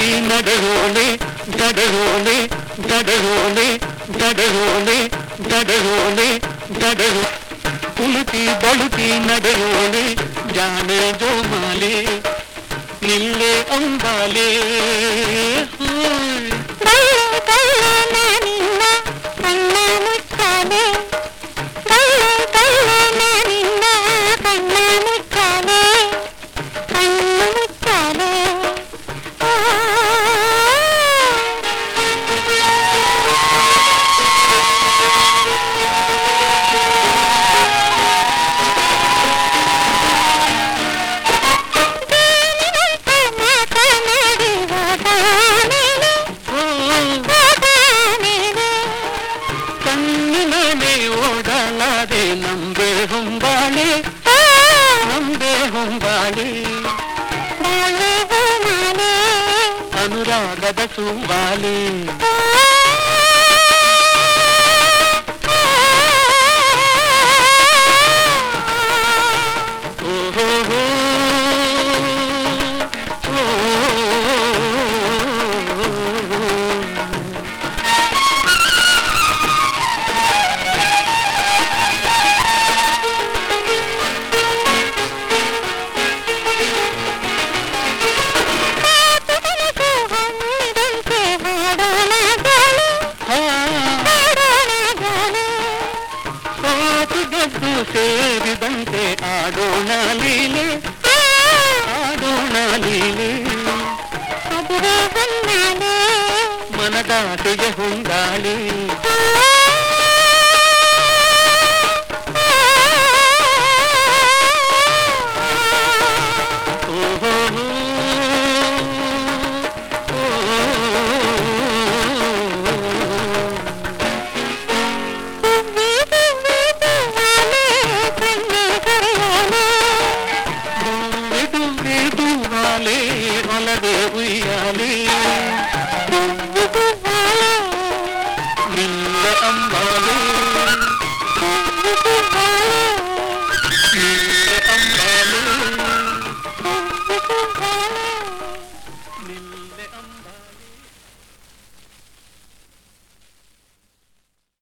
ಬಳುಕಿ ನಡೆಯೋಣೆ ಜಡೆಯೋಣೆ ಜಡೆಯೋಣೆ ಜಡೆಯೋಣೆ ಜಡೆಯೋಣೆ ಜಡೆಯೋ ಕುಲುಕಿ ಬಳುಕಿ ನಡೆಯೋಣೆ ಜಾನೆ ಜೋಮಾಲೆ ನಿಲ್ಲೆ ಅಂಬಾಲೆ ಹೊಂಬಾಳೆ ನಂಬೆ ಹೊಂಬಾಳೆ ಅನುರಾಗದ ಸುಂಬಾಲೆ Okay.